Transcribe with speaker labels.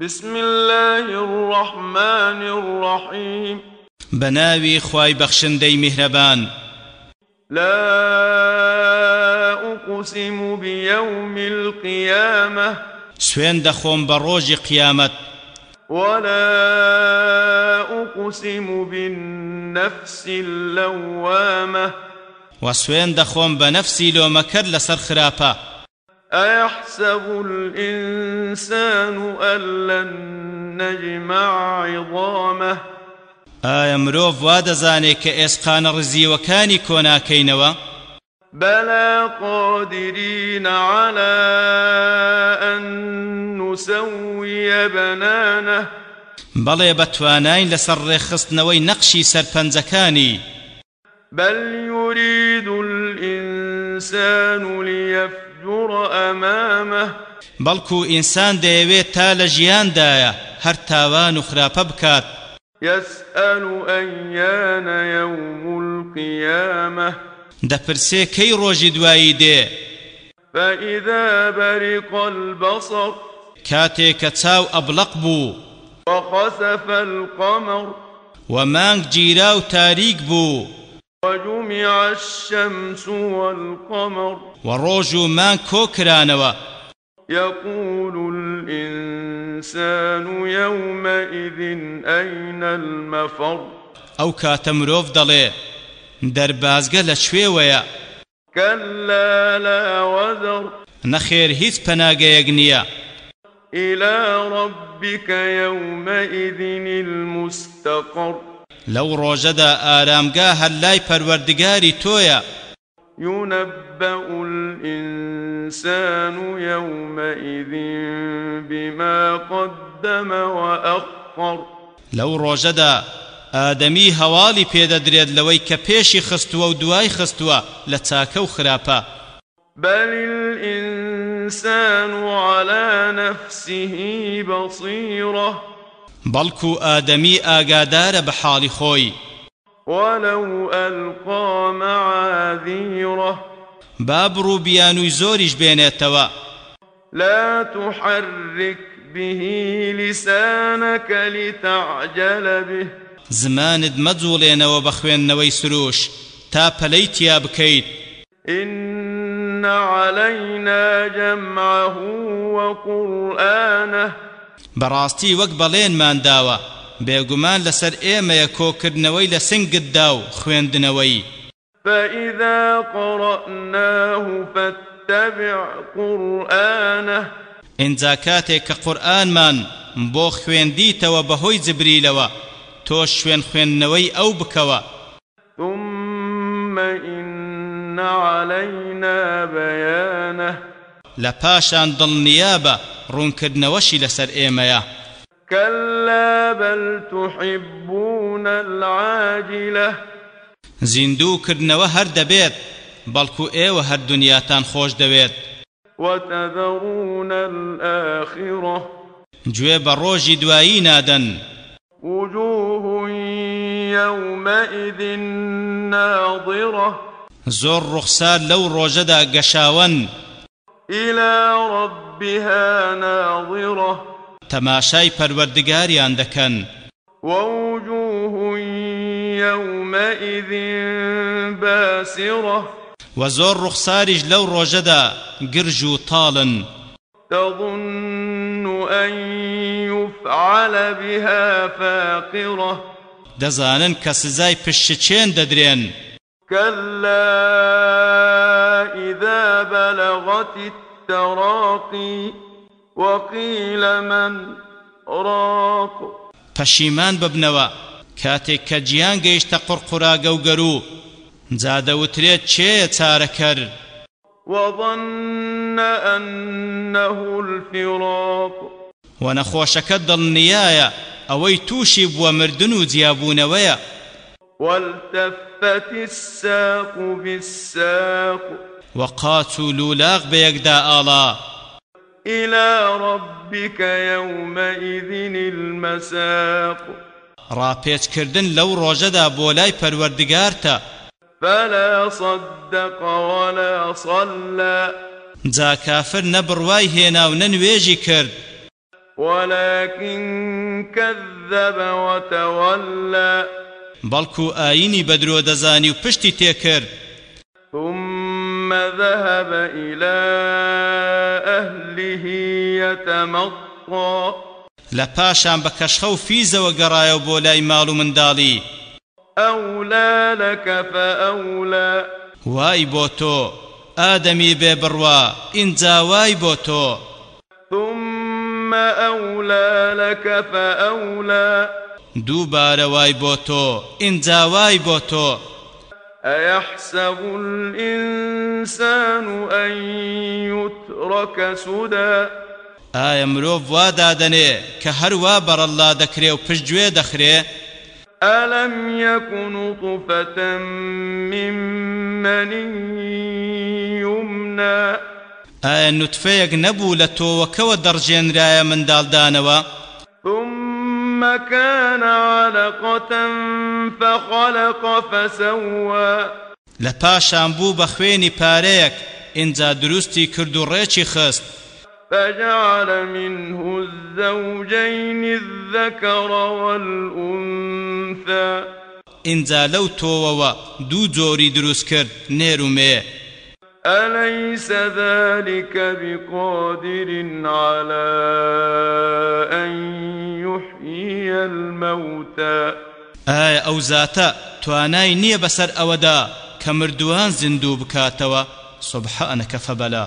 Speaker 1: بسم الله الرحمن الرحيم.
Speaker 2: بناوي خواي بخشندي مهربان.
Speaker 1: لا أقسم بيوم القيامة.
Speaker 2: سوين دخوم بروج قيامت
Speaker 1: ولا أقسم بالنفس اللوامة.
Speaker 2: وسوين دخوم بنفسي لو مكر لسر خرابا
Speaker 1: أيحسب الإنسان أن لن نجمع عظامه؟
Speaker 2: ئایا مرۆڤ وا دەزانێت کە ئێسقانە ڕزیوەکانی کۆناکەینەوە؟
Speaker 1: بلى قادرين على أن نسوي بنانه.
Speaker 2: بەڵێ بەتوانین لەسەر ڕێخستنەوەی نەقشی سەرپەنجەکانی.
Speaker 1: بل يريد الإنسان ليفجر أمامه.
Speaker 2: بەڵکو ئینسان دەیەوێت تا لە ژیاندایە هەر تاوان بکات.
Speaker 1: يسأل أيان يوم القيامة.
Speaker 2: دەپرسێ کەی ڕۆژی دوایی دێ؟
Speaker 1: فإذا برق البصر.
Speaker 2: کە چاو ئەبلەق بوو.
Speaker 1: وخسف القمر.
Speaker 2: و مانگ گیرا و تاریک بوو.
Speaker 1: وجمع الشمس والقمر.
Speaker 2: و ڕۆژ و مانگ کۆکرانەوە
Speaker 1: يقول الإنسان يومئذ أين المفر؟
Speaker 2: مرۆڤ دەڵێ دەربازگە لە کوێوەیە
Speaker 1: كلا لا وزر.
Speaker 2: نەخێر هیچ پەناگەیەک نییە
Speaker 1: إلى ربك يومئذ المستقر.
Speaker 2: لەو ڕۆژەدا ئارامگا هەر لای پەروەردگاری تۆیە
Speaker 1: ينبأ الإنسان يومئذ بما قدم وأخر.
Speaker 2: لەو ڕۆژەدا ئادەمی هەواڵی پێدەدرێت لەوەی کە پێشی خستووە و دوای خستووە لە چاکە و خراپە
Speaker 1: بل الإنسان على نفسه بصيرة.
Speaker 2: بەڵکو ئادەمی ئاگادارە بە حاڵی خۆی
Speaker 1: ولو ألقى معاذيره
Speaker 2: بابڕ و بیانووی زۆریش بێنێتەوە
Speaker 1: لا تحرك به لسانك لتعجل به.
Speaker 2: زمانت مەجوڵێنەوە بە خوێندنەوەی سروش. تا پەلەی تیا بکەیت.
Speaker 1: إن علينا جمعه وقرآنه.
Speaker 2: بەڕاستی وەک بەڵێنمان داوە بێگومان لەسەر ئێمەیە کۆکردنەوەی لە سنگتدا و خوێندنەوەی.
Speaker 1: فإذا قرأناه فاتبع قرآنه.
Speaker 2: ئینجا کاتێک کە قورئانمان بۆ خوێندیتەوە بەهۆی جبریلەوە تۆ شوێن خوێندنەوەی ئەو بکەوە.
Speaker 1: ثم إن علينا بيانه.
Speaker 2: لە پاشان دڵنیابە ڕوونکردنەوەشی لەسەر ئێمەیە
Speaker 1: كلا بل تحبون العاجلة.
Speaker 2: زیندووکردنەوە هەر دەبێت بەڵکو ئێوە هەر دنیاتان خۆش دەوێت
Speaker 1: وتذرون الآخرة.
Speaker 2: بە ڕۆژی دوایی نادەن
Speaker 1: وجوه يومئذ ناظرة.
Speaker 2: زۆر ڕوخسار لەو ڕۆژەدا گەشاون
Speaker 1: إلى ربها ناظرة.
Speaker 2: تەماشای پەروەردگاریان دەکەن.
Speaker 1: ووجوه يومئذ باسرة.
Speaker 2: و زۆر ڕوخساریش لەو ڕۆژەدا گرژ و تاڵن.
Speaker 1: تظن أن يفعل بها فاقرة.
Speaker 2: دەزانن کە سزای پشتچێن دەدرێن.
Speaker 1: كلا إذا بلغت التراقي وقيل من راق.
Speaker 2: پەشیمان ببنەوە. کاتێک کە گیان گەیشتە قڕقڕاگە و گەرو جادەوترێت چێە چارەکەر؟
Speaker 1: وظن أنه الفراق.
Speaker 2: و نەخۆشەکە دڵنیایە ئەوەی تووشی بووە مردن و جیابوونەوەیە.
Speaker 1: والتفت الساق بالساق.
Speaker 2: وقات و لولاغ بەیەکدا ئاڵا
Speaker 1: إلى ربك يومئذ المساق.
Speaker 2: ڕاپێچکردن لەو ڕۆژەدا بۆ لای پەروەردگارتە
Speaker 1: فلا صدق ولا صلى.
Speaker 2: جا کافر نەبڕوای هێنا و نەنوێژی کرد.
Speaker 1: ولكن كذب وتولى.
Speaker 2: بەڵکو ئاینی بەدرۆ دەزانی و پشتی تێکرد.
Speaker 1: ثم ذهب إلى أهله يتمطى.
Speaker 2: لپاشان بكشخو في زو قرايو بولاي مالو من دالي
Speaker 1: أولى لك فأولى.
Speaker 2: واي بوتو آدمي ببروا إنزا واي بوتو
Speaker 1: ثم أولى لك فأولى.
Speaker 2: دووبارە وای بۆ تۆ ئینجا وای بۆ تۆ.
Speaker 1: أيحسب الإنسان أن يترك سدى؟
Speaker 2: ئایا مرۆڤ وا دادەنێ کە هەروە بەڕەڵا دەکرێ و پشتگوێ دەخرێ؟
Speaker 1: يك نطفة من مني يمنى؟
Speaker 2: ئایا نوتفەیەک نەبوو لە تۆوەکەوە دەڕژێنرایە منداڵدانەوە؟
Speaker 1: ثم كان علقة فخلق فسوى.
Speaker 2: لە پاشان بوو بە خوێنی پارەیەک ئینجا دروستی کرد و ڕێکی خست.
Speaker 1: فجعل منه الزوجين الذكر والأنثى.
Speaker 2: ئینجا لەو تۆوەوە دوو جۆری دروست کرد نێر و مێ.
Speaker 1: أليس ذلك بقادر على
Speaker 2: ئایا ئەو زاتە توانای نییە بەسەر ئەوەدا کە مردووان زیندوو بکاتەوە؟ سبحانەکە فەبەلا.